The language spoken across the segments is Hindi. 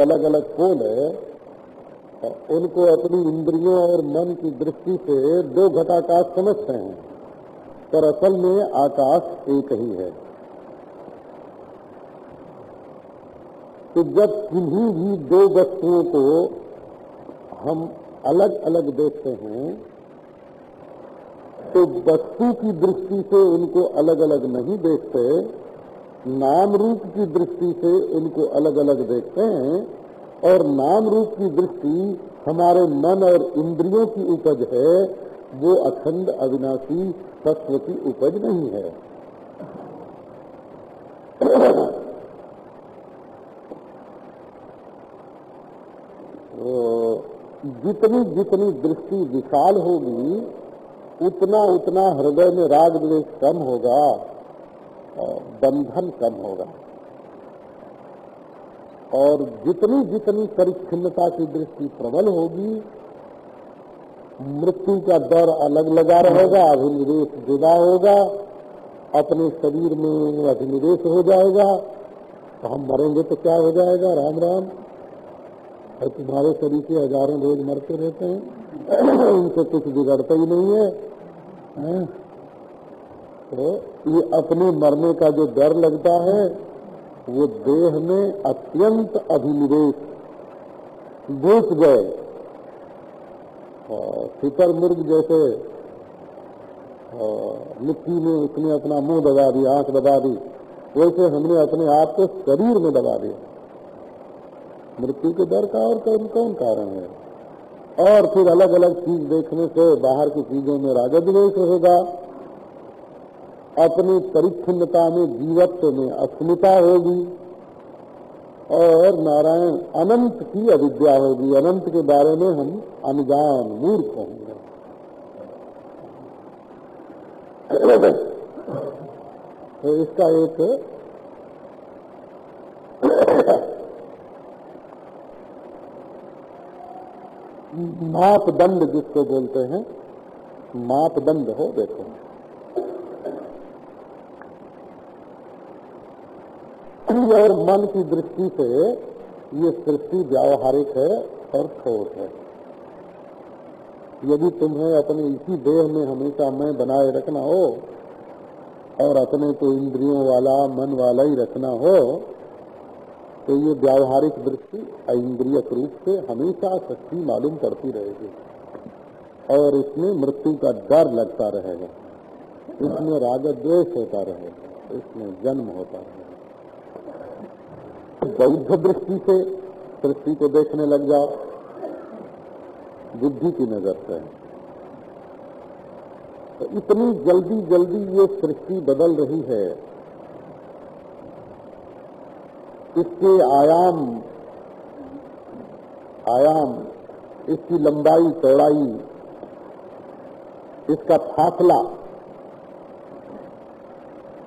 अलग अलग पोल है उनको अपनी इंद्रियों और मन की दृष्टि से दो घटाकाश समझते हैं, पर असल में आकाश एक ही है। तो जब किन्हीं भी दो वस्तुओं को हम अलग अलग देखते हैं तो वस्तु की दृष्टि से उनको अलग अलग नहीं देखते नाम रूप की दृष्टि से उनको अलग अलग देखते हैं और नाम रूप की दृष्टि हमारे मन और इंद्रियों की उपज है, वो अखंड अविनाशी तत्व की उपज नहीं है। तो जितनी जितनी दृष्टि विशाल होगी, उतना उतना हृदय में राग द्वेष कम होगा। बंधन कम होगा। और जितनी जितनी परिच्छिन्नता की दृष्टि प्रबल होगी मृत्यु का दर अलग लगा रहेगा अभिनिवेश जुदा होगा अपने शरीर में अभिनिवेश हो जाएगा तो हम मरेंगे तो क्या हो जाएगा? राम राम। और तुम्हारे शरीर से हज़ारों लोग मरते रहते हैं। उनसे कुछ बिगड़ता ही नहीं है, है? ये अपने मरने का जो डर लगता है, वो देह में अत्यंत अभिनिवेश, घुस गए। फितर मुर्ग जैसे मिट्टी में उसने अपना मुँह दबा दिया आँख दबा दी, वैसे हमने अपने आप को शरीर में दबा दिया। मृत्यु के डर का और कौन कौन कारण है? और फिर अलग अलग चीज़ देखने से बाहर की चीज़ों में राजद्वेश होगा अपनी परिच्छिन्नता में, जीवत्व में अस्मिता होगी और नारायण अनंत की अविद्या होगी। अनंत के बारे में हम अनजान मूर्ख होंगे। तो इसका एक मापदंड जिसको बोलते हैं, मापदंड हो देखो। और मन की दृष्टि से ये सृष्टि व्यावहारिक है और ठोस है। यदि तुम्हें अपने इसी देह में हमेशा मैं बनाए रखना हो और अपने को इंद्रियों वाला, मन वाला ही रखना हो तो ये व्यावहारिक दृष्टि इंद्रियक रूप से हमेशा सच्ची मालूम करती रहेगी और इसमें मृत्यु का डर लगता रहेगा। इसमें राजद्वेश होता रहेगा। इसमें जन्म होता रहेगा। बौद्ध दृष्टि से सृष्टि को देखने लग जाओ। बुद्धि की नज़र से। तो इतनी जल्दी जल्दी ये सृष्टि बदल रही है। इसके आयाम आयाम, इसकी लंबाई, चौड़ाई, इसका फासला,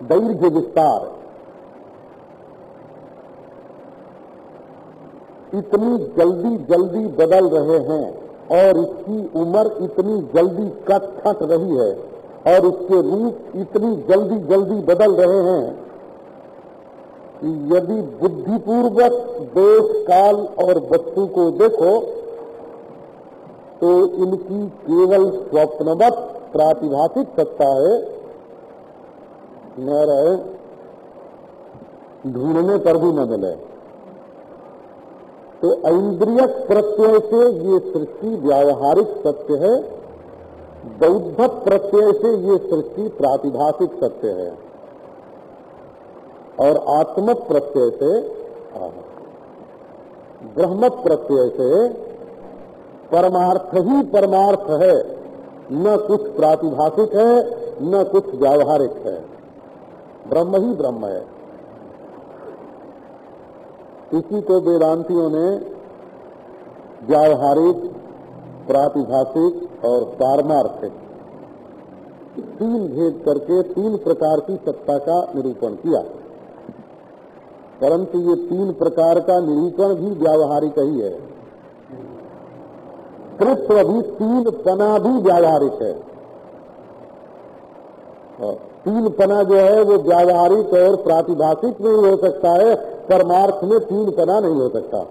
दैर्घ्य विस्तार इतनी जल्दी जल्दी बदल रहे हैं और इसकी उम्र इतनी जल्दी कट खट रही है और उसके रूप इतनी जल्दी जल्दी बदल रहे हैं। कि यदि बुद्धिपूर्वक देश, काल और वस्तु को देखो तो इनकी केवल स्वप्नवत प्रातिभाषिक सत्ता है न रहे ढूँढने पर भी न मिले। तो इंद्रियक प्रत्यय से ये सृष्टि व्यावहारिक सत्य है, बौद्ध प्रत्यय से ये सृष्टि प्रातिभाषिक सत्य है, और आत्म प्रत्यय से ब्रह्म प्रत्यय से परमार्थ ही परमार्थ है, न कुछ प्रातिभाषिक है, न कुछ व्यावहारिक है, ब्रह्म ही ब्रह्म है। इसी को वेदांतियों ने व्यावहारिक, प्रातिभाषिक और पारमार्थिक तीन भेद करके तीन प्रकार की सत्ता का निरूपण किया। परंतु ये तीन प्रकार का निरूपण भी व्यावहारिक ही है। कृत्व भी तीन पना भी व्यावहारिक है। तीन पना जो है वो व्यावहारिक और प्रातिभाषिक नहीं हो सकता है, परमार्थ में तीन पना नहीं हो सकता।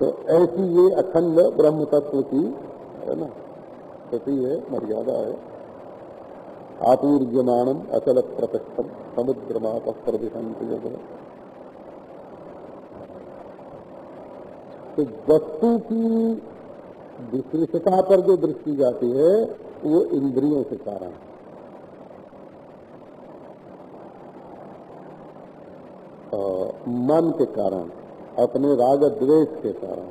तो ऐसी ये अखंड ब्रह्म तत्व की, है ना स्थिति है, मर्यादा है। आपूर्यमाणम अचल प्रतिष्ठम समुद्र माप तो वस्तु की विशेषता पर जो दृष्टि जाती है, वो इंद्रियों के कारण मन के कारण, अपने राग द्वेष के कारण।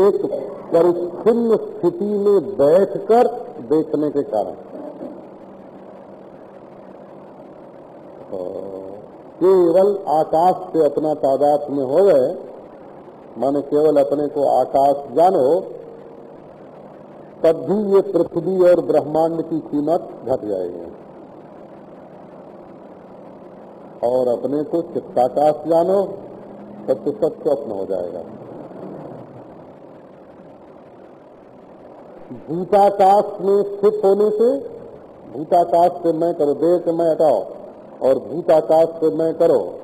एक परिच्छिन्न स्थिति में बैठकर देखने के कारण। केवल आकाश से अपना तादाद में हो गए माने केवल अपने को आकाश जानो, तब भी ये पृथ्वी और ब्रह्मांड की कीमत घट जाएगी। और अपने को चित्ताकाश जानो, तब तो सब स्वप्न हो जाएगा। भूताकाश में स्थित होने से, भूताकाश से मैं करो, देह से मैं हटाओ, और भूताकाश से मैं करो।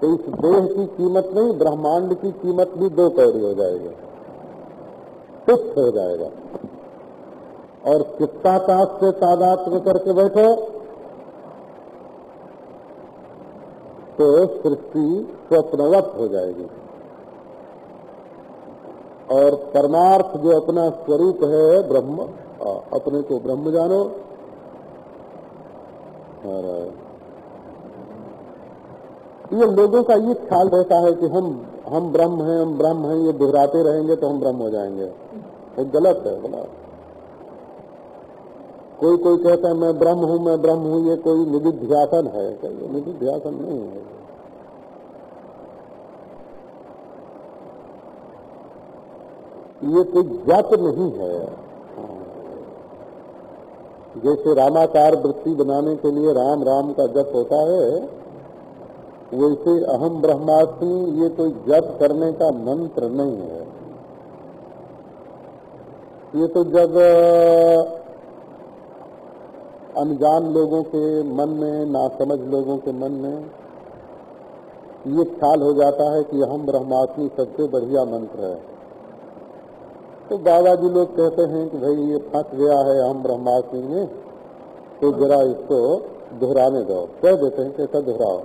तो इस देह की कीमत नहीं, ब्रह्मांड की कीमत भी दो कौड़ी हो जाएगी। तुच्छ हो जाएगा। और चित्ताकाश से तादात्म करके बैठो तो सृष्टि स्वप्नवत हो जाएगी। और परमार्थ जो अपना स्वरूप है, ब्रह्म अपने को ब्रह्म जानो। और, ये लोगों का ये ख्याल रहता है कि हम हम ब्रह्म हैं, हम ब्रह्म हैं, ये दोहराते रहेंगे तो हम ब्रह्म हो जाएँगे। वो गलत है गलत कोई कोई कहता है, मैं ब्रह्म हूँ, मैं ब्रह्म हूँ, ये कोई निधिध्यासन है ये निधिध्यासन नहीं है। ये कोई जप नहीं है। जैसे रामाकार वृत्ति बनाने के लिए राम राम का जप होता है, वैसे अहम ब्रह्मास्मि, ये कोई जप करने का मंत्र नहीं है। ये तो जब अनजान लोगों के मन में, नासमझ लोगों के मन में ये ख्याल हो जाता है कि हम ब्रह्मास्मि सबसे बढ़िया मंत्र है। तो बाबा जी लोग कहते हैं कि भाई ये फंस गया है हम ब्रह्मास्मि में तो जरा इसको दोहराने दो। कह देते हैं कैसा दोहराओ।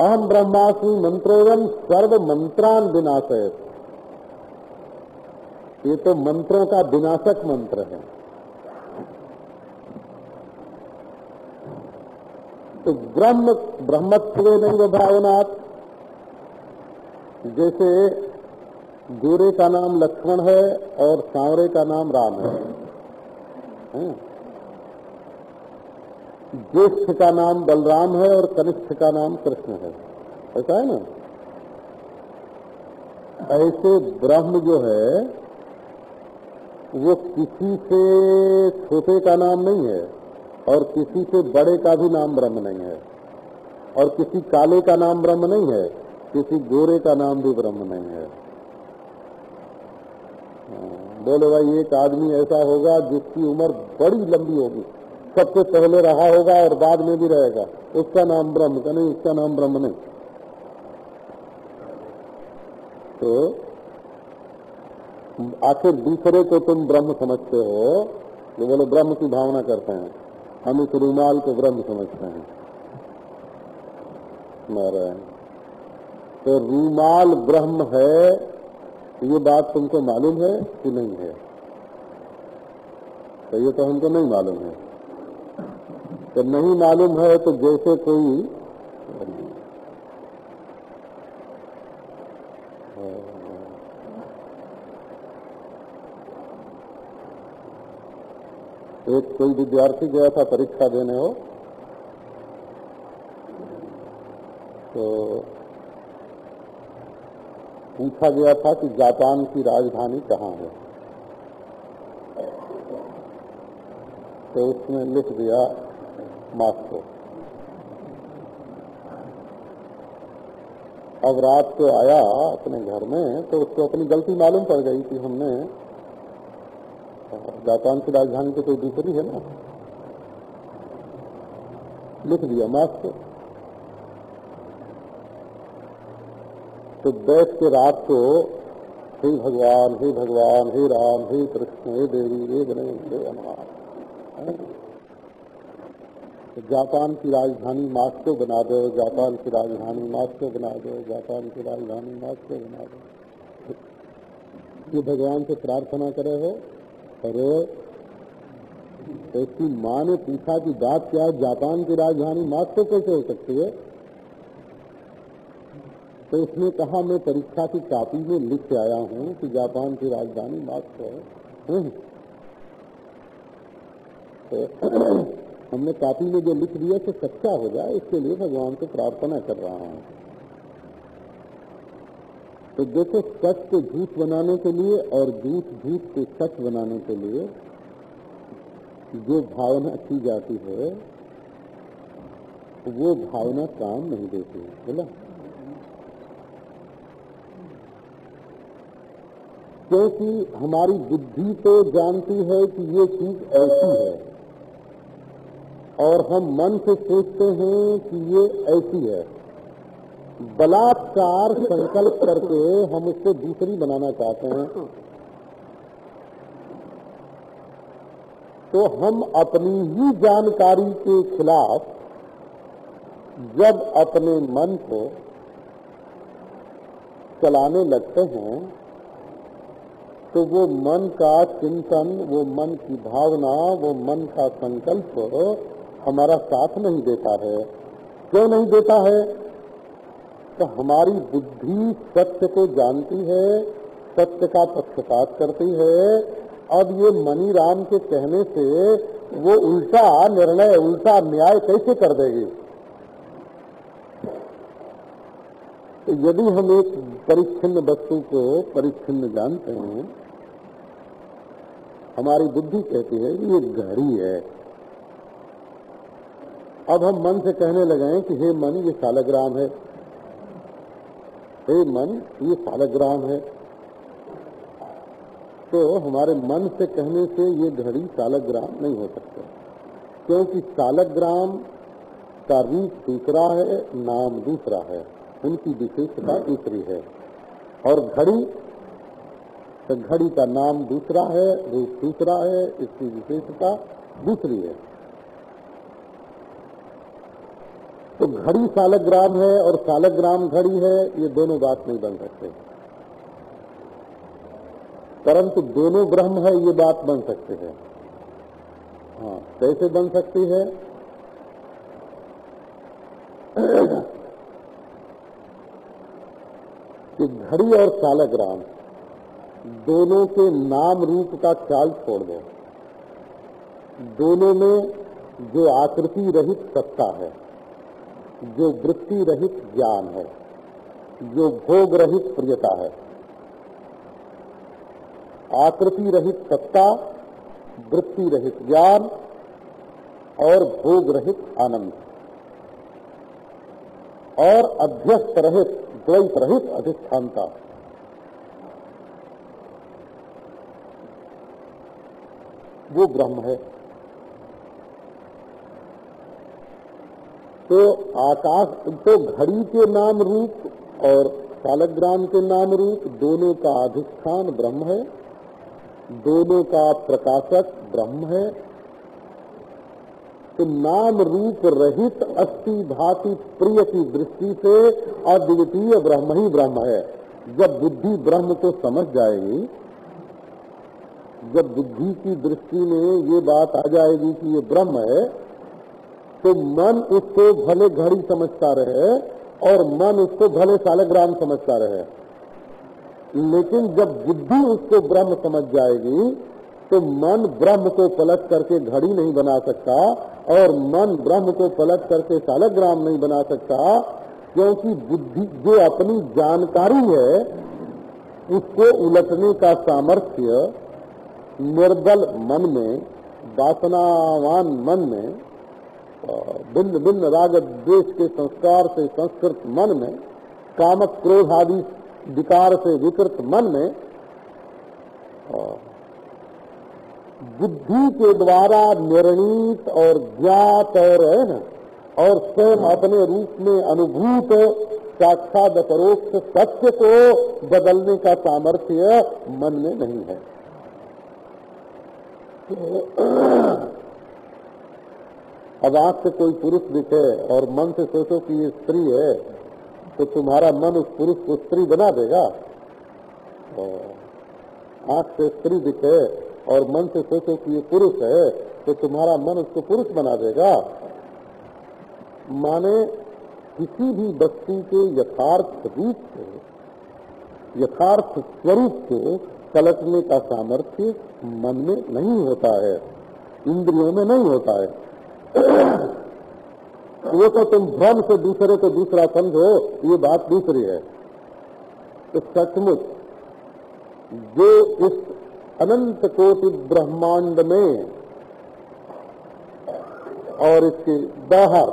अहम ब्रह्मास्मि मंत्रोयम सर्व मंत्रान विनाशय ये तो मंत्रों का विनाशक मंत्र है। तो ब्रह्म, ब्रह्मत्व नहीं भावनाथ जैसे गोरे का नाम लक्ष्मण है और सांवरे का नाम राम है? ज्येष्ठ का नाम बलराम है और कनिष्ठ का नाम कृष्ण है। ऐसा है ना? ऐसे ब्रह्म जो है वो किसी से छोटे का नाम नहीं है और किसी से बड़े का भी नाम ब्रह्म नहीं है। और किसी काले का नाम ब्रह्म नहीं है किसी गोरे का नाम भी ब्रह्म नहीं है। हाँ, बोले भाई एक आदमी ऐसा होगा जिसकी उम्र बड़ी लंबी होगी। सबसे पहले रहा होगा और बाद में भी रहेगा। उसका नाम ब्रह्म का नहीं उसका नाम ब्रह्म नहीं। तो आखिर दूसरे को तुम ब्रह्म समझते हो जो बोले ब्रह्म की भावना करते हैं। हम इस रूमाल को ब्रह्म समझते हैं। तो रूमाल ब्रह्म है, ये बात तुमको मालूम है कि नहीं है? तो ये तो हमको नहीं मालूम है। तो नहीं मालूम है तो जैसे कोई एक कोई विद्यार्थी गया था परीक्षा देने हो तो पूछा गया था कि जापान की राजधानी कहाँ है। तो उसने लिख दिया मास्को। अब रात को आया अपने घर में तो उसको अपनी गलती मालूम पड़ गई कि हमने जापान की राजधानी तो कोई दूसरी है ना? लिख दिया मास्क तो बैठ के रात को, हे भगवान हे भगवान, हे राम, हे कृष्ण, हे देवी, हे गणेश, हे हनुमान। तो जापान की राजधानी मास्को बना दो, जापान की राजधानी मास्को बना दो, जापान की राजधानी मास्को बना दो। ये भगवान से प्रार्थना करे हो। अरे ऐसी माँ ने पूछा कि बात क्या है, जापान की राजधानी मास्को कैसे हो सकती है? तो उसने कहा, मैं परीक्षा की कापी में लिख के आया हूँ कि जापान की राजधानी मास्को है। हम्म। तो हमने कापी में जो लिख दिया तो सच्चा हो जाए, इसके लिए भगवान से प्रार्थना कर रहा हूँ। तो देखो, सच को झूठ बनाने के लिए और झूठ झूठ को सच बनाने के लिए जो भावना की जाती है, वो भावना काम नहीं देती है बोला? क्योंकि हमारी बुद्धि तो जानती है कि ये चीज़ ऐसी है और हम मन से सोचते हैं कि ये ऐसी है। बलात्कार संकल्प करके हम उसको दूसरी बनाना चाहते हैं। तो हम अपनी ही जानकारी के खिलाफ जब अपने मन को चलाने लगते हैं तो वो मन का चिंतन, वो मन की भावना, वो मन का संकल्प हमारा साथ नहीं देता है। क्यों नहीं देता है? तो हमारी बुद्धि सत्य को जानती है, सत्य का पक्षपात करती है। अब ये मनी राम के कहने से वो उल्टा निर्णय, उल्टा न्याय कैसे कर देगी? तो यदि हम एक परिच्छिन्न वस्तु को परिच्छिन्न जानते हैं, हमारी बुद्धि कहती है कि ये घड़ी है। अब हम मन से कहने लगे कि हे मन, ये सालग्राम है। हे मन, ये सालग्राम है। तो हमारे मन से कहने से ये घड़ी सालग्राम नहीं हो सकता। क्योंकि सालग्राम का रूप दूसरा है, नाम दूसरा है। उनकी विशेषता दूसरी है। और घड़ी तो घड़ी का नाम दूसरा है, रूप दूसरा है, इसकी विशेषता दूसरी है। तो घड़ी सालग्राम है और सालग्राम घड़ी है, ये दोनों बात नहीं बन सकते। परंतु दोनों ब्रह्म है, ये बात बन सकते हैं। हाँ कैसे बन सकती है? कि घड़ी और सालग्राम दोनों के नाम रूप का ख्याल छोड़ दो। दोनों में जो आकृति रहित सत्ता है जो वृत्ति रहित ज्ञान है, जो भोग रहित प्रियता है। आकृति रहित सत्ता, वृत्ति रहित ज्ञान और भोग रहित आनंद। और अध्यस्त रहित, द्वैत रहित अधिष्ठानता। वो ब्रह्म है। तो आकाश तो घड़ी के नाम रूप और सालग्राम के नाम रूप दोनों का अधिष्ठान ब्रह्म है। दोनों का प्रकाशक ब्रह्म है। तो नाम रूप रहित अस्थि भाति प्रिय की दृष्टि से अद्वितीय ब्रह्म ही ब्रह्म है। जब बुद्धि ब्रह्म को समझ जाएगी, जब बुद्धि की दृष्टि में ये बात आ जाएगी कि ये ब्रह्म है तो मन उसको भले घड़ी समझता रहे और मन उसको भले सालग्राम समझता रहे। लेकिन जब बुद्धि उसको ब्रह्म समझ जाएगी तो मन ब्रह्म को पलट करके घड़ी नहीं बना सकता और मन ब्रह्म को पलट करके सालग्राम नहीं बना सकता, क्योंकि बुद्धि, जो अपनी जानकारी है, उसको उलटने का सामर्थ्य निर्बल मन में, वासनावान मन में भिन्न भिन्न राग देश के संस्कार से संस्कृत मन में, कामक क्रोध आदि विकार से विकृत मन में बुद्धि के द्वारा निर्णीत और ज्ञात और और स्वयं अपने रूप में अनुभूत साक्षात परोक्ष सत्य को बदलने का सामर्थ्य मन में नहीं है। तो अब आँख से कोई पुरुष दिखे और मन से सोचो कि ये स्त्री है तो तुम्हारा मन उस पुरुष को स्त्री बना देगा। आँख से स्त्री दिखे और मन से सोचो कि ये पुरुष है तो तुम्हारा मन उसको पुरुष बना देगा। माने किसी भी वस्तु के यथार्थ रूप से, यथार्थ स्वरूप से कलटने का सामर्थ्य मन में नहीं होता है, इंद्रियों में नहीं होता है। वो तो तुम भ्रम से दूसरे को दूसरा समझो, ये बात दूसरी है। तो सचमुच, जो इस अनंत कोटि ब्रह्मांड में और इसके बाहर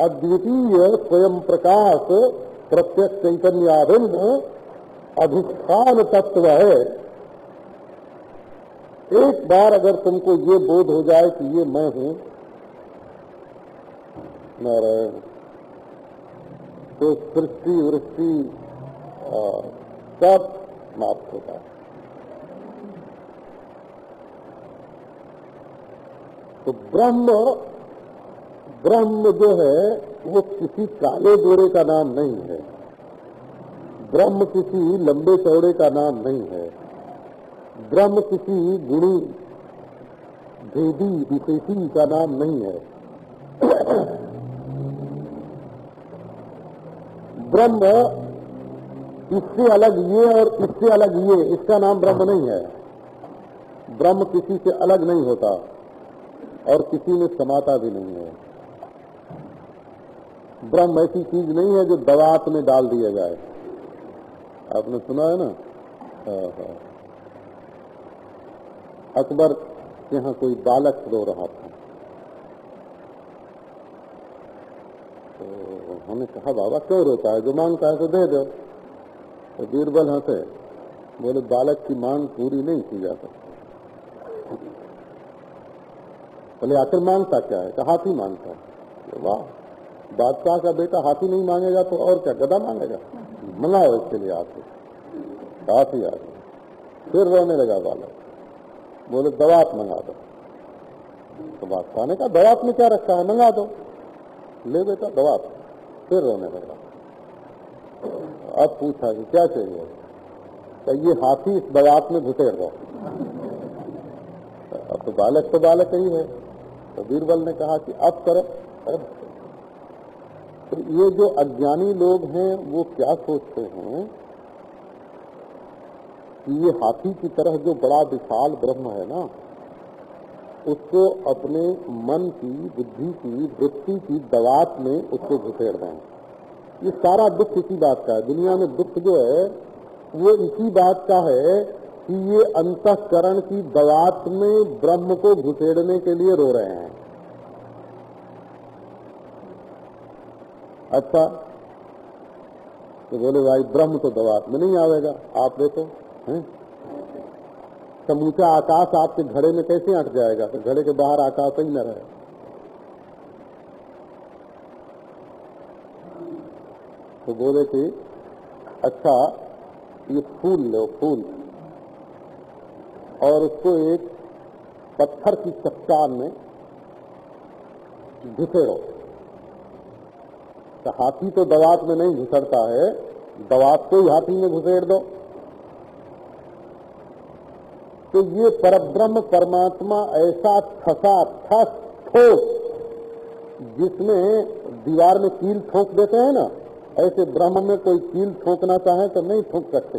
अद्वितीय स्वयं प्रकाश, प्रत्यक्ष चैतन्याभिन्न, अधिष्ठान तत्व है एक बार अगर तुमको ये बोध हो जाए कि ये मैं हूँ, नारायण तो सृष्टि वृष्टि सब समाप्त होता है तो ब्रह्म ब्रह्म जो है, वो किसी काले गोरे का नाम नहीं है। ब्रह्म किसी लंबे चौड़े का नाम नहीं है। ब्रह्म किसी गुणी, भेदी, विशेषी का नाम नहीं है। ब्रह्म इससे अलग ये और इससे अलग ये, इसका नाम ब्रह्म नहीं है। ब्रह्म किसी से अलग नहीं होता और किसी में समाता भी नहीं है। ब्रह्म ऐसी चीज़ नहीं है जो दवात में डाल दिया जाए। आपने सुना है ना? हाँ हाँ। अकबर, यहाँ कोई बालक रो रहा था। तो हमने कहा, बाबा, क्यों रोता है? जो माँगता है तो दे दो। तो बीरबल हंसे बोले, बालक की मांग पूरी नहीं की जा सकती। बोले, आखिर माँगता क्या है? कहा हाथी माँगता है। वाह, बादशाह का बेटा हाथी नहीं मांगेगा तो और क्या गदा मांगेगा? मंगाओ इसके लिए हाथी हाथी। आ फिर रोने लगा बालक। बोले दवात मंगा दो। तो बादशाह ने कहा दवात में क्या रखा है? मंगा दो। ले बेटा, दवात। फिर रोने लगा। अब पूछा कि क्या चाहिए? तो ये हाथी इस दवात में घुसेड़ दो अब तो बालक तो बालक ही है। तो बीरबल ने कहा कि अब करो। तो ये जो अज्ञानी लोग हैं, वो क्या सोचते हैं? कि ये हाथी की तरह जो बड़ा विशाल ब्रह्म है ना, उसको अपने मन की, बुद्धि की, वृत्ति की, दवात में उसको घुसेड़ दें ये सारा दुख इसी बात का है। दुनिया में दुख जो है, वो इसी बात का है कि ये अंतकरण की दवात में ब्रह्म को घुसेड़ने के लिए रो रहे हैं। अच्छा तो बोले, भाई, ब्रह्म तो दवात में नहीं आवेगा। आप देखो समूचा आकाश आपके घड़े में कैसे अट जाएगा? तो घड़े के बाहर आकाश ही न रहे। तो बोले कि अच्छा ये फूल लो, फूल। और उसको एक पत्थर की चट्टान में घुसेड़ो तो हाथी तो दवात में नहीं घुसड़ता है, दवात को ही हाथी में घुसेड़ दो। तो ये परब्रह्म परमात्मा ऐसा ठसा, ठस, ठोस, जिसमें दीवार में कील ठोक देते हैं ना, ऐसे ब्रह्म में कोई कील ठोकना चाहे तो नहीं ठोक सकते।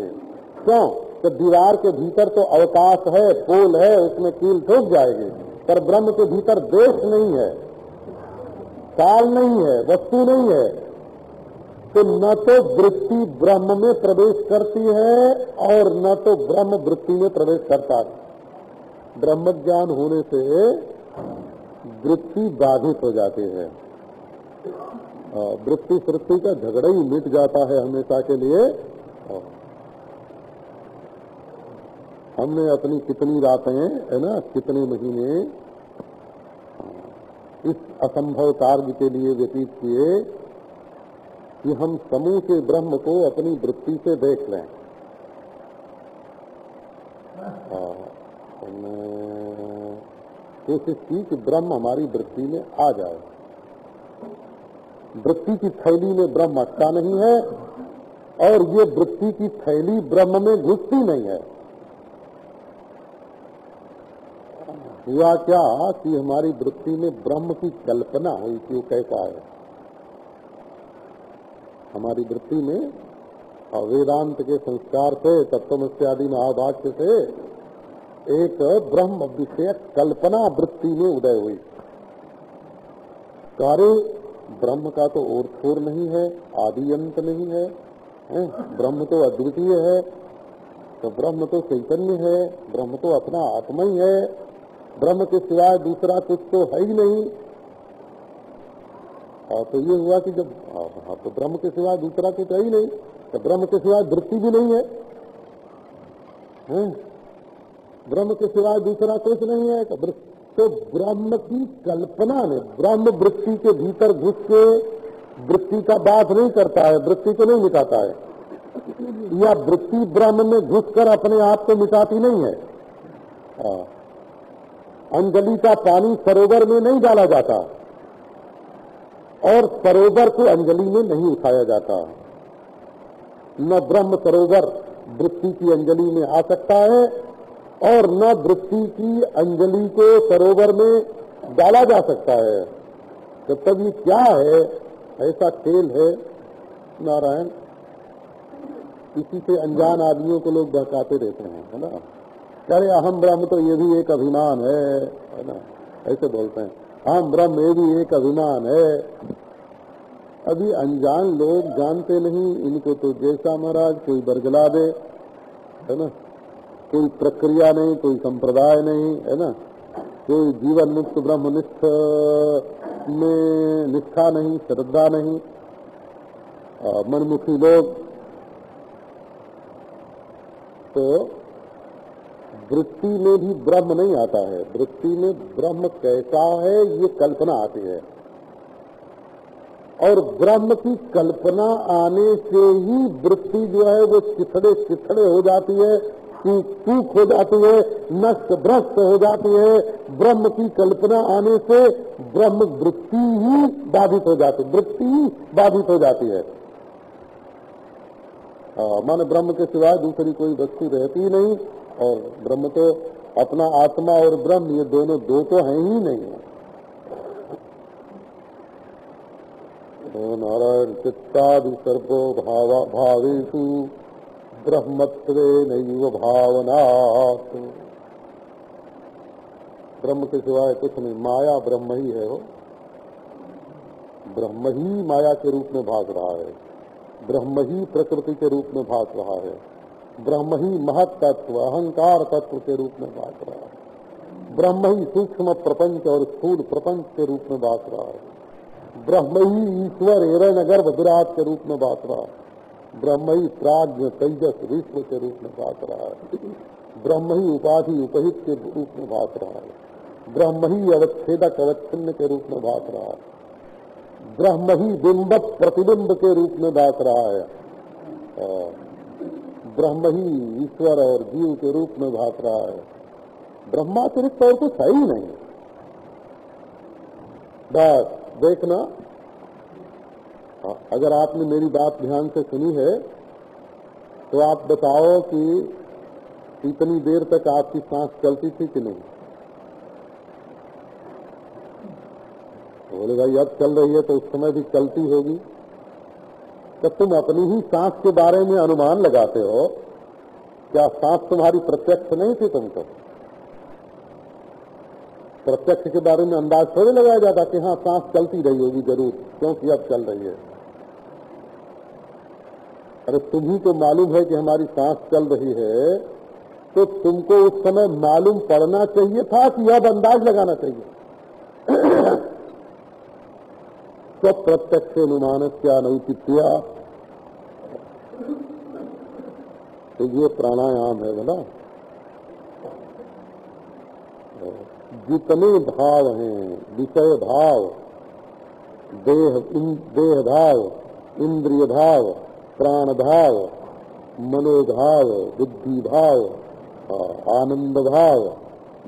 क्यों? तो दीवार के भीतर तो अवकाश है, पोल है, उसमें कील ठोक जाएगी, पर ब्रह्म के भीतर देश नहीं है, काल नहीं है, वस्तु नहीं है। तो न तो वृत्ति ब्रह्म में प्रवेश करती है और न तो ब्रह्म वृत्ति में प्रवेश करता है। ब्रह्म ज्ञान होने से वृत्ति बाधित हो जाती है। वृत्ति सृष्टि का झगड़ा ही मिट जाता है हमेशा के लिए। हमने अपनी कितनी रातें, है ना, कितने महीने इस असंभव कार्य के लिए व्यतीत किए कि हम समूह के ब्रह्म को अपनी वृत्ति से देख लें। कोशिश की कि ब्रह्म हमारी वृत्ति में आ जाए। वृत्ति की थैली में ब्रह्म अटका नहीं है, और ये वृत्ति की थैली ब्रह्म में घुसती नहीं है। हुआ क्या कि हमारी वृत्ति में ब्रह्म की कल्पना हुई कि वो कैसा है? हमारी वृत्ति में वेदांत के संस्कार से तत्व आदि महाभाष्य से एक ब्रह्म विषय कल्पना वृत्ति में उदय हुई कार्य ब्रह्म का तो और छोर नहीं है, आदि अंत नहीं है? ब्रह्म तो अद्वितीय है तो ब्रह्म तो चैतन्य है, ब्रह्म तो अपना आत्मा ही है, ब्रह्म के सिवाय दूसरा कुछ तो है ही नहीं और तो ये हुआ कि जब हाँ तो ब्रह्म के सिवाय दूसरा कुछ है ही नहीं तो ब्रह्म के सिवाय वृत्ति भी नहीं है, है? ब्रह्म के सिवाय दूसरा कुछ नहीं है तो, तो ब्रह्म की कल्पना ने ब्रह्म वृत्ति के भीतर घुस के वृत्ति का बात नहीं करता है वृत्ति को नहीं मिटाता है या वृत्ति ब्रह्म में घुसकर अपने आप को मिटाती नहीं है हाँ। अंजलि का पानी सरोवर में नहीं डाला जाता और सरोवर को अंजलि में नहीं उठाया जाता। न ब्रह्म सरोवर वृत्ति की अंजलि में आ सकता है और न वृत्ति की अंजलि को सरोवर में डाला जा सकता है। तो तक ये क्या है, ऐसा खेल है, नारायण, इसी से अनजान आदमियों को लोग बहकाते रहते हैं, है ना? अरे अहम ब्रह्म तो ये भी एक अभिमान है है ना? ऐसे बोलते हैं। अहम ब्रह्म ये भी एक अभिमान है। अभी अनजान लोग जानते नहीं, इनको तो जैसा महाराज कोई बरगला दे, है ना? कोई प्रक्रिया नहीं, कोई संप्रदाय नहीं, है ना? कोई जीवन मुक्त ब्रह्मनिष्ठ में निष्ठा नहीं, श्रद्धा नहीं। मनमुखी लोग तो वृत्ति में भी ब्रह्म नहीं आता है। वृत्ति में ब्रह्म कैसा है, ये कल्पना आती है। और ब्रह्म की कल्पना आने से ही वृत्ति जो है, वो चिथड़े चिथड़े हो जाती है चूक हो जाती है, नष्ट भ्रष्ट हो जाती है। ब्रह्म की कल्पना आने से ब्रह्म वृत्ति ही बाधित हो जाती, वृत्ति ही बाधित हो जाती है। मान ब्रह्म के सिवाय दूसरी कोई वस्तु रहती नहीं। और ब्रह्म तो अपना आत्मा और ब्रह्म, ये दोनों दो तो हैं ही नहीं। है नारायण चित्तादि सर्वो भावा भावेशु ब्रह्मत्वे नैव भावना ब्रह्म के सिवाय कुछ नहीं, माया ब्रह्म ही है वो। ब्रह्म ही माया के रूप में भाग रहा है। ब्रह्म ही प्रकृति के रूप में भाग रहा है। ब्रह्म ही महत तत्व, अहंकार तत्व के रूप में बात रहा है। ब्रह्म ही सूक्ष्म प्रपंच और स्थूल प्रपंच के रूप में बात रहा है। ब्रह्म ही ईश्वर एरण गर्भ विराट के रूप में बात रहा है। ब्रह्म ही प्राज्ञ तेजस विश्व के रूप में बात रहा है। ब्रह्म ही उपाधि उपहित के रूप में बात रहा है। ब्रह्म ही अवच्छेदक अवच्छिन्न के रूप में बात रहा है। ब्रह्म ही बिंब प्रतिबिंब के रूप में बात रहा है। ब्रह्म ही ईश्वर और जीव के रूप में भाग रहा है। ब्रह्मातिरिक्त और कुछ है ही नहीं। बस देखना, अगर आपने मेरी बात ध्यान से सुनी है तो आप बताओ कि इतनी देर तक आपकी सांस चलती थी कि नहीं? बोले, भाई, अब चल रही है तो उस समय भी चलती होगी। तो तुम अपनी ही सांस के बारे में अनुमान लगाते हो, क्या सांस तुम्हारी प्रत्यक्ष नहीं थी तुमको? प्रत्यक्ष के बारे में अंदाज थोड़े लगाया जाता कि हाँ सांस चलती रही होगी ज़रूर, क्योंकि अब चल रही है। अरे, तुम्ही को मालूम है कि हमारी सांस चल रही है तो तुमको उस समय मालूम पड़ना चाहिए था कि अब अंदाज लगाना चाहिए। सब प्रत्यक्ष अनुमान क्या अनौचित्या तो ये प्राणायाम है बोला जितने भाव हैं विषय भाव देह इन, देह भाव इंद्रिय भाव प्राण भाव मनोभाव बुद्धि भाव आनंद भाव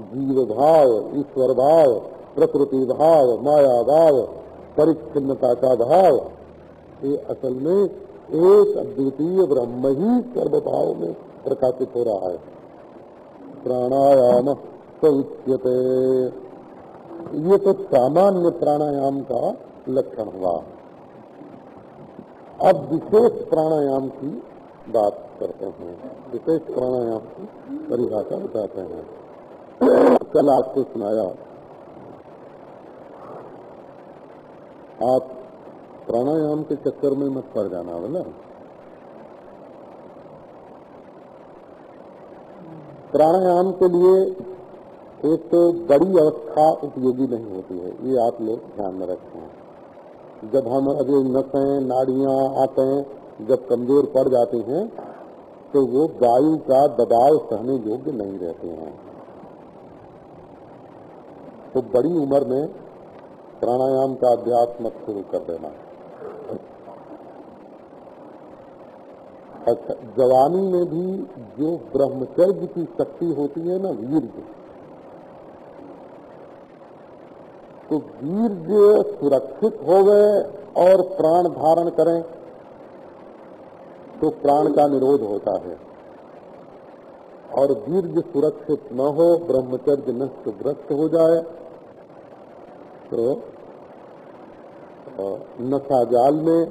जीव भाव ईश्वर भाव प्रकृति भाव माया भाव परिच्छिन्नता का भाव ये असल में एक अद्वितीय ब्रह्म ही सर्वभाव में प्रकाशित हो रहा है। प्राणायाम सउच्यते ये तो सामान्य प्राणायाम का लक्षण हुआ। अब विशेष प्राणायाम की बात करते हैं। विशेष प्राणायाम की परिभाषा बताते हैं। कल आपको सुनाया। आप प्राणायाम के चक्कर में मत पड़ जाना बोला प्राणायाम के लिए एक तो बड़ी अवस्था उपयोगी नहीं होती है, ये आप लोग ध्यान में रखें जब हम अभी नसें, नाड़ियाँ, आते जब कमज़ोर पड़ जाते हैं तो वो वायु का दबाव सहने योग्य नहीं रहते हैं। तो बड़ी उम्र में प्राणायाम का अभ्यास मत शुरू कर देना। अच्छा जवानी में भी जो ब्रह्मचर्य की शक्ति होती है ना, वीर तो वीर सुरक्षित हो गए और प्राण धारण करें तो प्राण का निरोध होता है। और वीर्य सुरक्षित न हो, ब्रह्मचर्य नष्ट ग्रस्त हो जाए तो नशा जाल में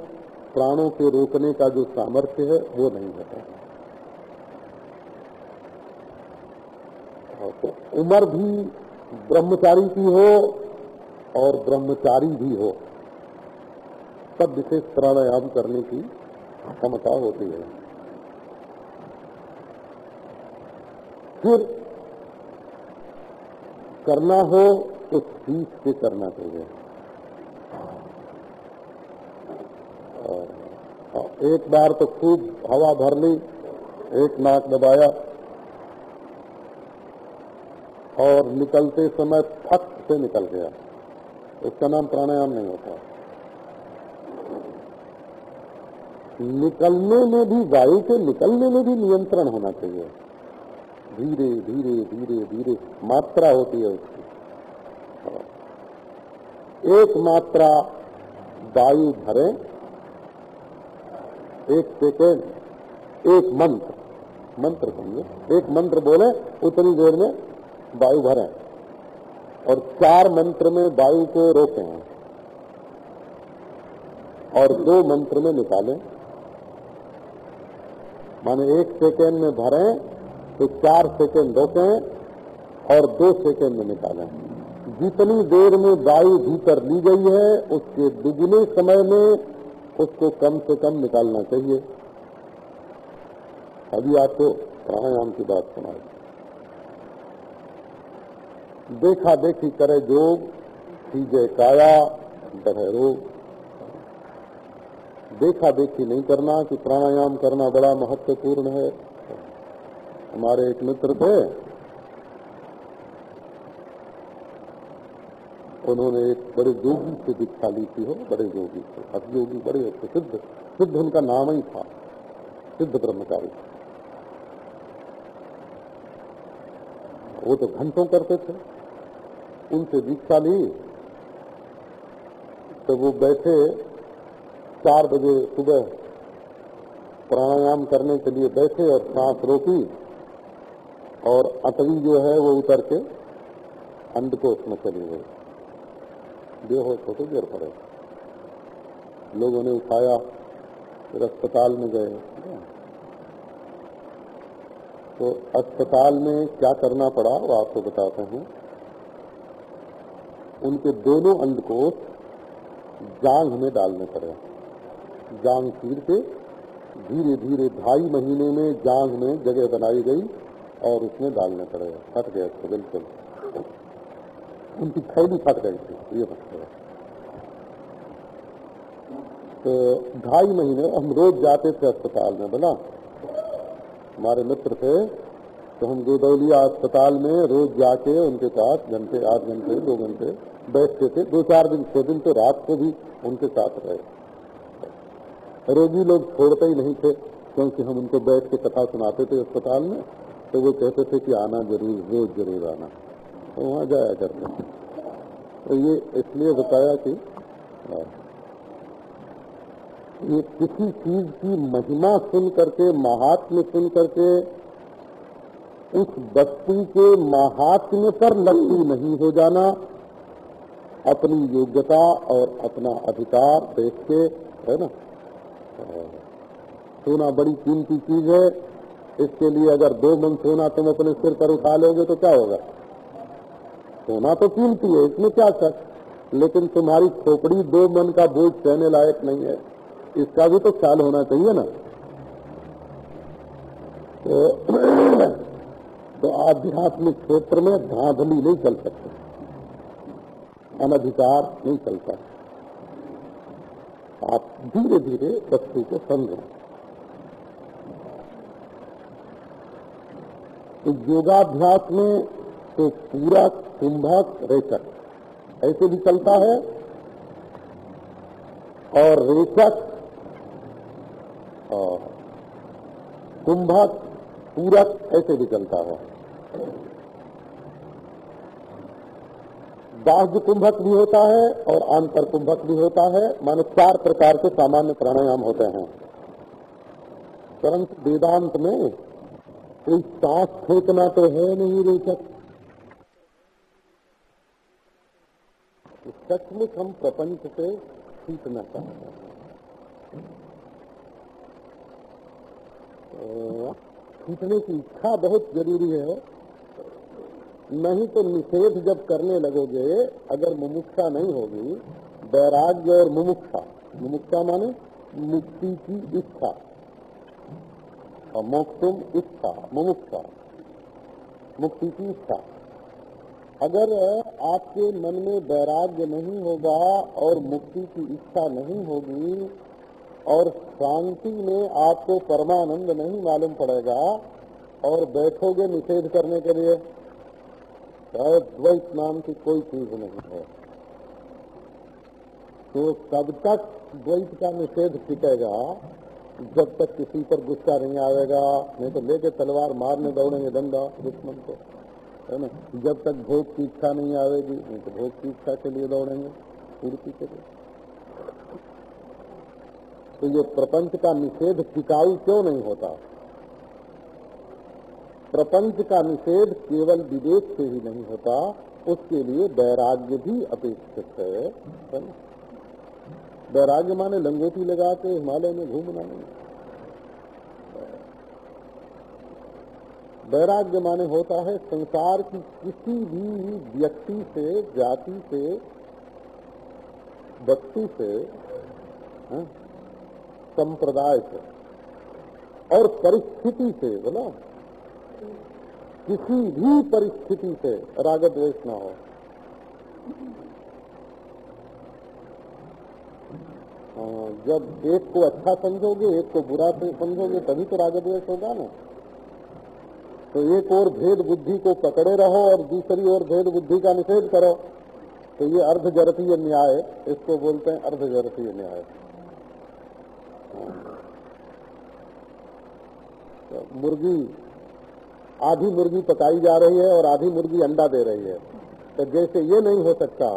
प्राणों के रोकने का जो सामर्थ्य है, वो नहीं रहता तो उम्र भी ब्रह्मचारी की हो और ब्रह्मचारी भी हो, सब विशेष प्राणायाम करने की क्षमता होती है। फिर करना हो तो सीख से करना चाहिए। एक बार तो खूब हवा भर ली, एक नाक दबाया, और निकलते समय फट से निकल गया। उसका नाम प्राणायाम नहीं होता। निकलने में भी वायु के निकलने में भी नियंत्रण होना चाहिए। धीरे धीरे धीरे धीरे मात्रा होती है उसकी। एक मात्रा वायु भरे, एक सेकेंड, एक मंत्र मंत्र समझे एक मंत्र बोले, उतनी देर में वायु भरे। और चार मंत्र में वायु को रोकें। और दो मंत्र में निकालें। माने एक सेकेंड में भरें तो चार सेकेंड रोकें और दो सेकेंड में निकालें। जितनी देर में वायु भीतर ली गई है, उसके दुगने समय में उसको कम से कम निकालना चाहिए। अभी आपको प्राणायाम की बात सुनाई। देखा देखी करे जोग सीजे काया, बढ़े रोग। देखा देखी नहीं करना कि प्राणायाम करना बड़ा महत्वपूर्ण है। हमारे एक मित्र थे। उन्होंने एक बड़े योगी से दीक्षा ली थी हो, बड़े योगी से। अब योगी बड़े अच्छे, सिद्ध सिद्ध उनका नाम ही था, सिद्ध ब्रह्मचारी। वो तो घंटों करते थे। उनसे दीक्षा ली तो वो बैठे चार बजे सुबह प्राणायाम करने के लिए बैठे और सांस रोकी। और अटवी जो है वो उतर के अंधकोश में चली गई। बेहोश होते गिर पड़े लोगों ने उठाया, फिर अस्पताल में गए। तो अस्पताल में क्या करना पड़ा, वो आपको बताते हैं। उनके दोनों अंधकोश जांघ में डालने पड़े। जांग चीर के धीरे धीरे ढाई महीने में जांग में जगह बनाई गई। और उसमें डालने पड़े फट गए थे बिल्कुल। उनकी थैली फट गई थी, ये फट तो ढाई महीने हम रोज जाते थे अस्पताल में बोला हमारे मित्र थे तो हम गोदौलिया अस्पताल में रोज जाके उनके साथ, घंटे, आठ घंटे, दो घंटे बैठते थे। दो चार दिन, छह दिन तो रात को भी उनके साथ रहे। रोगी लोग छोड़ते ही नहीं थे, क्योंकि हम उनको बैठ के कथा सुनाते थे अस्पताल में। तो वो कहते थे कि आना ज़रूर, रोज ज़रूर आना। तो वहाँ जाया करते तो ये इसलिए बताया कि ये किसी चीज़ की महिमा सुन करके महात्म्य सुन करके, उस वस्तु के महात्म्य पर लक्ष्य नहीं हो जाना, अपनी योग्यता और अपना अधिकार देख के, है ना? सोना बड़ी कीमती चीज़ है इसके लिए अगर दो मन सोना तुम अपने सिर पर उठा लोगे तो क्या होगा? सोना तो कीमती है इसमें क्या शक? लेकिन तुम्हारी खोपड़ी दो मन का बोझ सहने लायक नहीं है। इसका भी तो ख्याल होना चाहिए ना। तो, तो आध्यात्मिक क्षेत्र में धांधली नहीं चल सकती। अनधिकार नहीं चलता। आप धीरे धीरे वस्तु को समझें। तो योगाभ्यास में तो पूरा कुंभक रेचक ऐसे भी चलता है। और रेचक कुंभक पूरक ऐसे भी चलता है। बाह्य कुंभक भी होता है और आंतर कुंभक भी होता है। माने चार प्रकार के सामान्य प्राणायाम होते हैं। परंतु वेदांत में कोई सांस फेंकना तो है नहीं, रोचक। सचमुच हम प्रपंच से सीखना चाहते हैं छूटने की इच्छा बहुत ज़रूरी है। नहीं तो निषेध जब करने लगोगे, अगर मुमुक्षा नहीं होगी, वैराग्य और मुमुक्षा। मुमुक्षा माने मुक्ति की इच्छा। और मोक्षुम इच्छा, मुमुक्षा, मुक्ति की इच्छा। अगर आपके मन में वैराग्य नहीं होगा और मुक्ति की इच्छा नहीं होगी और शांति में आपको परमानंद नहीं मालूम पड़ेगा और बैठोगे निषेध करने के लिए चाहे द्वैत नाम की कोई चीज़ नहीं है। तो तब तक द्वैत का निषेध टिकेगा जब तक किसी पर गुस्सा नहीं आएगा, नहीं तो लेके तलवार मारने दौड़ेंगे दंडा दुश्मन को। है ना? जब तक भोग की इच्छा नहीं आएगी, नहीं तो भोग की इच्छा के लिए दौड़ेंगे पूर्ति के लिए। तो ये प्रपंच का निषेध टिकाऊ क्यों नहीं होता? प्रपंच का निषेध केवल विवेक से ही नहीं होता, उसके लिए वैराग्य भी अपेक्षित है। वैराग्य माने लंगोटी लगा के हिमालय में घूमना नहीं। वैराग्य माने होता है संसार की किसी भी व्यक्ति से जाति से व्यक्ति से हाँ, संप्रदाय से और परिस्थिति से बोला। किसी भी परिस्थिति से राग द्वेष न हो। जब एक को अच्छा समझोगे, एक को बुरा समझोगे, तभी तो राग द्वेष होगा ना। तो एक और भेद बुद्धि को पकड़े रहो और दूसरी ओर भेद बुद्धि का निषेध करो। तो ये अर्धजरतीय न्याय इसको बोलते हैं अर्धजरतीय न्याय। तो मुर्गी, आधी मुर्गी पकाई जा रही है और आधी मुर्गी अंडा दे रही है। तो जैसे ये नहीं हो सकता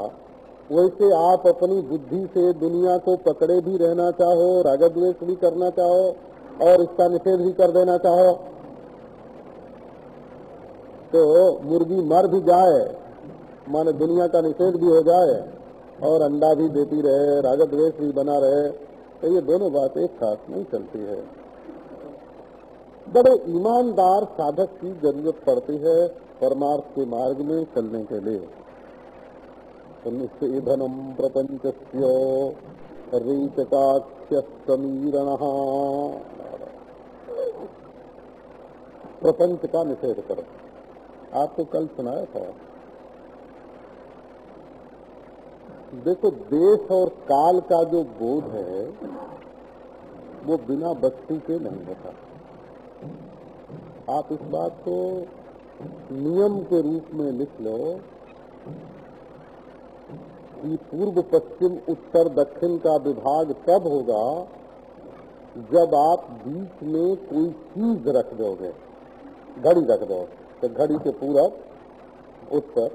वैसे आप अपनी बुद्धि से दुनिया को पकड़े भी रहना चाहो रागद्वेश भी करना चाहो, और इसका निषेध भी कर देना चाहो तो मुर्गी मर भी जाए, माने दुनिया का निषेध भी हो जाए, और अंडा भी देती रहे रागद्वेश भी बना रहे तो ये दोनों बात एक साथ नहीं चलती है। बड़े ईमानदार साधक की ज़रूरत पड़ती है परमार्थ के मार्ग में चलने के लिए। निषेधनम प्रपंच रीचकाख्य प्रपंच का निषेध करो। आपको कल सुनाया था। देखो, देश और काल का जो बोध है, वो बिना वस्तु के नहीं होता। आप इस बात को नियम के रूप में लिख लो। पूर्व पश्चिम उत्तर दक्षिण का विभाग तब होगा जब आप बीच में कोई चीज़ रख दोगे, घड़ी रख दो तो घड़ी के पूरब, उत्तर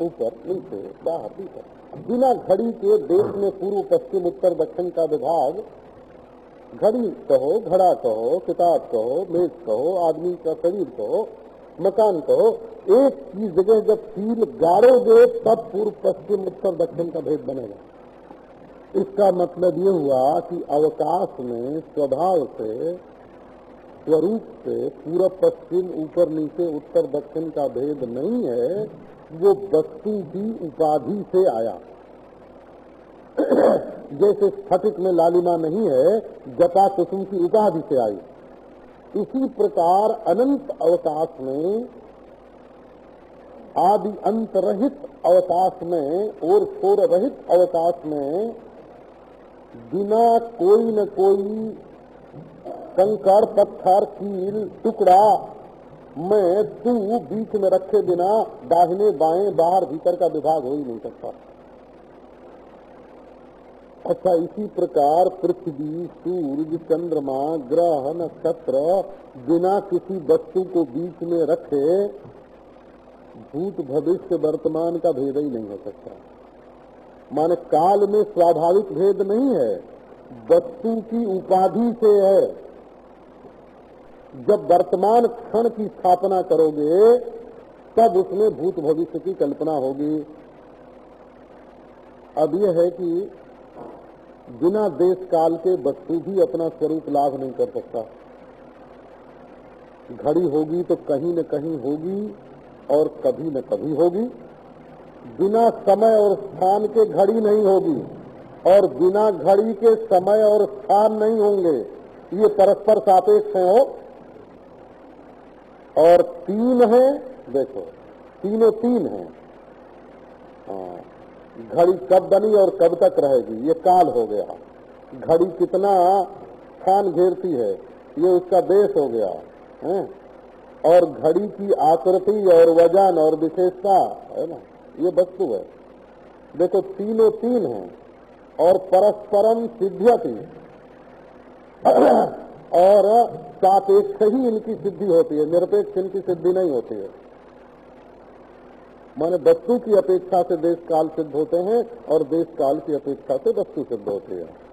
ऊपर, नीचे, बाहर, भीतर। बिना घड़ी के देश में पूर्व, पश्चिम, उत्तर, दक्षिण का विभाग, घड़ी कहो, घड़ा कहो, किताब कहो, मेज कहो, आदमी का शरीर कहो मकान को, एक की जगह जब सील गाड़ोगे तब पूर्व, पश्चिम, उत्तर, दक्षिण का भेद बनेगा। इसका मतलब ये हुआ कि अवकाश में स्वभाव से, स्वरूप से पूर्व, पश्चिम, ऊपर, नीचे, उत्तर, दक्षिण का भेद नहीं है, वो वस्तु की उपाधि से आया। जैसे स्फटिक में लालिमा नहीं है जपा कुसुम की उपाधि से आई। इसी प्रकार अनंत अवकाश में, आदि अंतरहित अवकाश में और छोर रहित अवकाश में बिना कोई न कोई कंकड़, पत्थर, कील, टुकड़ा में तू बीच में रखे बिना दाहिने, बाएँ, बाहर, भीतर का विभाग हो ही नहीं सकता। अच्छा इसी प्रकार पृथ्वी सूर्य चंद्रमा, ग्रह, नक्षत्र, बिना किसी वस्तु को बीच में रखे, भूत भविष्य वर्तमान का भेद ही नहीं हो सकता। माने काल में स्वाभाविक भेद नहीं है, वस्तु की उपाधि से है। जब वर्तमान क्षण की स्थापना करोगे, तब उसमें भूत भविष्य की कल्पना होगी। अब यह है कि बिना देश काल के वस्तु भी अपना स्वरूप लाभ नहीं कर सकता। घड़ी होगी तो कहीं न कहीं होगी और कभी न कभी होगी। बिना समय और स्थान के घड़ी नहीं होगी और बिना घड़ी के समय और स्थान नहीं होंगे। ये परस्पर सापेक्ष है और तीन है, देखो, तीनों तीन है। हाँ। घड़ी कब बनी और कब तक रहेगी? ये काल हो गया। घड़ी कितना स्थान घेरती है, ये उसका देश हो गया, है? और घड़ी की आकृति और वज़न और विशेषता, है ना? ये वस्तु है। देखो, तीनों तीन हैं और परस्परम सिद्ध्यति। और सापेक्ष ही इनकी सिद्धि होती है, निरपेक्ष इनकी सिद्धि नहीं होती है। माने वस्तु की अपेक्षा से देश काल सिद्ध होते हैं और देश काल की अपेक्षा से वस्तु सिद्ध होते हैं।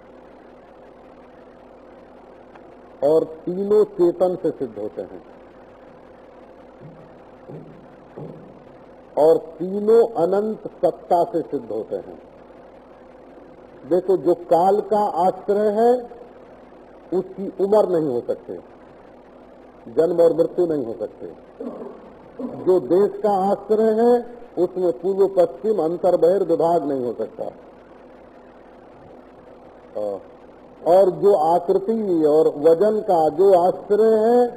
और तीनों चेतन से सिद्ध होते हैं। और तीनों अनंत सत्ता से सिद्ध होते हैं। देखो, जो काल का आश्रय है, उसकी उम्र नहीं हो सकते। जन्म और मृत्यु नहीं हो सकते। जो देश का आश्रय है, उसमें पूर्व पश्चिम अंतर बहिर विभाग नहीं हो सकता। और जो आकृति और वज़न का जो आश्रय है,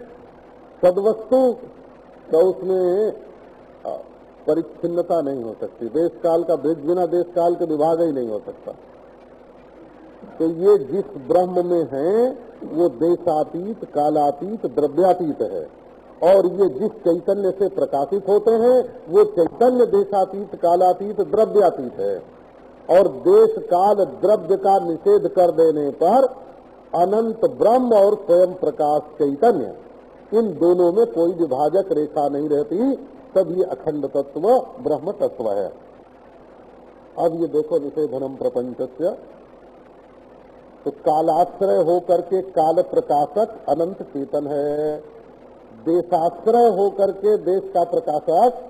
सदवस्तु तो उसमें परिच्छिन्नता नहीं हो सकती। देश काल का भेद बिना देश काल के विभाग ही नहीं हो सकता। तो ये जिस ब्रह्म में है, वो देशातीत, कालातीत, द्रव्यातीत है। और ये जिस चैतन्य से प्रकाशित होते हैं, वो चैतन्य देशातीत, कालातीत, द्रव्यातीत है। और देश काल द्रव्य का निषेध कर देने पर अनंत ब्रह्म और स्वयं प्रकाश चैतन्य, इन दोनों में कोई विभाजक रेखा नहीं रहती, तब ये अखंड तत्व ब्रह्म तत्व है। अब ये देखो निषेधनम प्रपंच तो कालाश्रय होकर के काल प्रकाशक अनंत चेतन है। देशाश्रय होकर के देश का प्रकाशक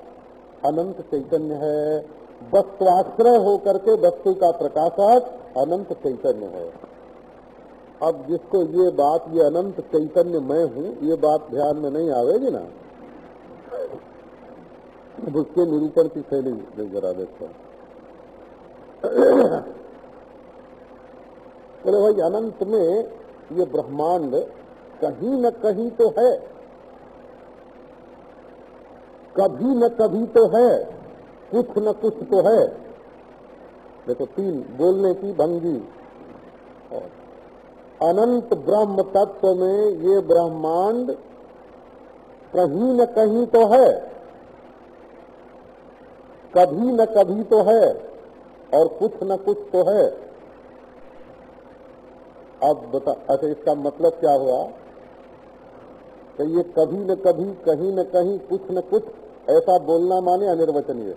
अनंत चैतन्य है। वस्तुआश्रय होकर के वस्तु का प्रकाशक अनंत चैतन्य है। अब जिसको ये बात, ये अनंत चैतन्य मैं हूँ, ये बात ध्यान में नहीं आवेगी ना? उसके निरूपण की शैली जरा देखो। बोले भाई, अनंत में ये ब्रह्मांड कहीं न कहीं तो है। कभी न कभी तो है, कुछ न कुछ तो है। देखो, तीन बोलने की भंगी। और अनंत ब्रह्म तत्व में ये ब्रह्मांड कहीं न कहीं तो है, कभी न कभी तो है, और कुछ न कुछ तो है। अब बता अच्छा इसका मतलब क्या हुआ? कि ये कभी न कभी, कहीं न कहीं कुछ न कुछ ऐसा बोलना माने अनिर्वचनीय।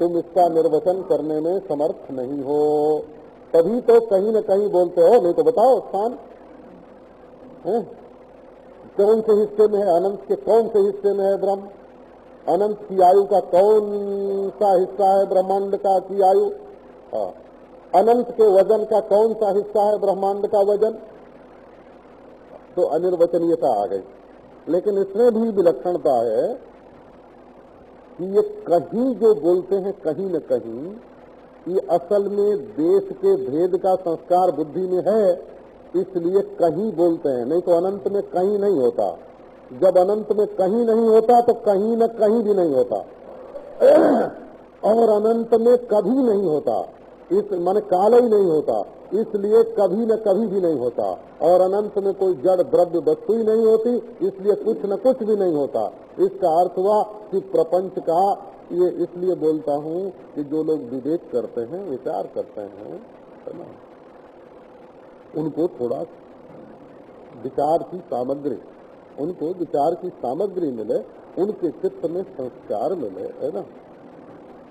तुम इसका निर्वचन करने में समर्थ नहीं हो। तभी तो कहीं न कहीं बोलते हो, नहीं तो बताओ स्थान। कौन से हिस्से में है? अनंत के कौन से हिस्से में है ब्रह्म? अनंत की आयु का कौन सा हिस्सा है? ब्रह्मांड का की आयु? हाँ। अनंत के वज़न का कौन सा हिस्सा है? ब्रह्मांड का वज़न। तो अनिर्वचनीयता आ गई। लेकिन इसमें भी विलक्षणता है कि ये कहीं जो बोलते हैं कहीं न कहीं ये असल में देश के भेद का संस्कार बुद्धि में है, इसलिए कहीं बोलते हैं। नहीं तो अनंत में कहीं नहीं होता। जब अनंत में कहीं नहीं होता तो कहीं न कहीं भी नहीं होता। और अनंत में कभी नहीं होता। इस मन काल ही नहीं होता, इसलिए कभी न कभी भी नहीं होता। और अनंत में कोई जड़ द्रव्य वस्तु ही नहीं होती, इसलिए कुछ न कुछ भी नहीं होता। इसका अर्थ हुआ कि प्रपंच का, ये इसलिए बोलता हूँ कि जो लोग विवेक करते हैं, विचार करते हैं उनको थोड़ा विचार की सामग्री, उनको विचार की सामग्री मिले, उनके चित्त में संस्कार मिले, है ना।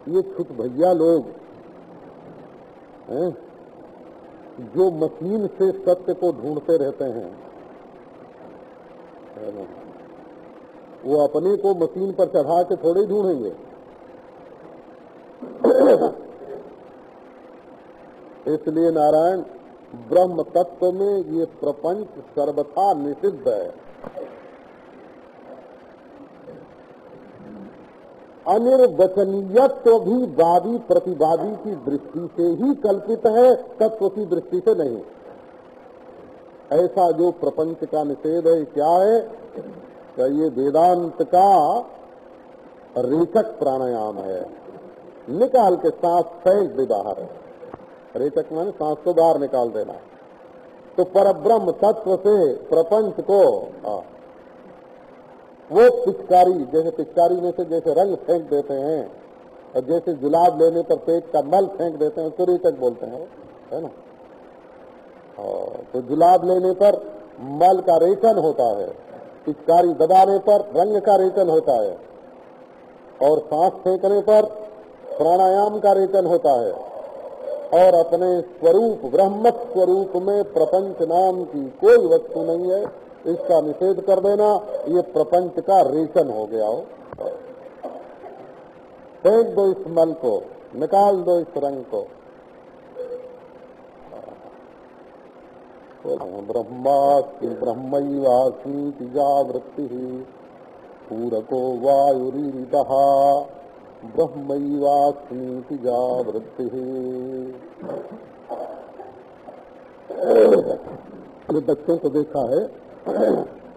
ये छुट भैया लोग हैं, जो मशीन से सत्य को ढूंढते रहते हैं। वो अपने को मशीन पर चढ़ा के थोड़े ढूंढेंगे। इसलिए नारायण, ब्रह्म तत्व में ये प्रपंच सर्वथा निषिद्ध है। अनिर्वचनीयत्व भी वादी प्रतिवादी की दृष्टि से ही कल्पित है तत्व की दृष्टि से नहीं। ऐसा जो प्रपंच का निषेध है क्या है? क्या ये वेदांत का रेचक प्राणायाम है? निकाल के सांस फेंक दे बाहर। रेचक माने सांस को बाहर निकाल देना। तो परब्रह्म तत्व से प्रपंच को आ, वो पिचकारी, जैसे पिचकारी में से जैसे रंग फेंक देते हैं, और जैसे गुलाब लेने पर पेट का मल फेंक देते हैं, उसको रेचक बोलते हैं, है ना? तो गुलाब लेने पर मल का रेचन होता है, पिचकारी दबाने पर रंग का रेचन होता है, और सांस फेंकने पर प्राणायाम का रेचन होता है, और अपने स्वरूप ब्रह्म स्वरूप में प्रपंच नाम की कोई वस्तु नहीं है। इसका निषेध कर देना, ये प्रपंच का रेचन हो गया हो। फेंक दो इस मल को, निकाल दो इस रंग को। ब्रह्मास्मि ब्रह्मवास्मी जावृत्ति, पूरको वायुरीद ब्रह्मवास्मी जावृत्ति। बच्चों को देखा है Oh.